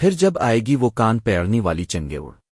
پھر جب آئے گی وہ کان پیڑنی والی چنگے اڑ۔